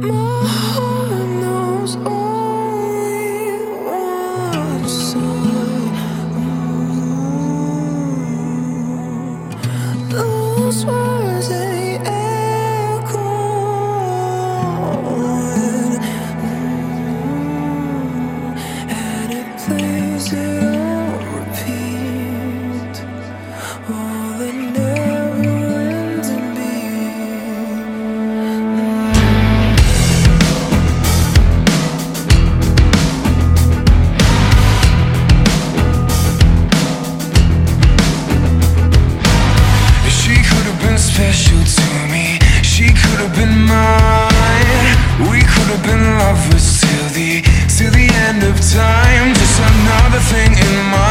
My special to me. She could have been mine. We could have been lovers till the till the end of time. Just another thing in my.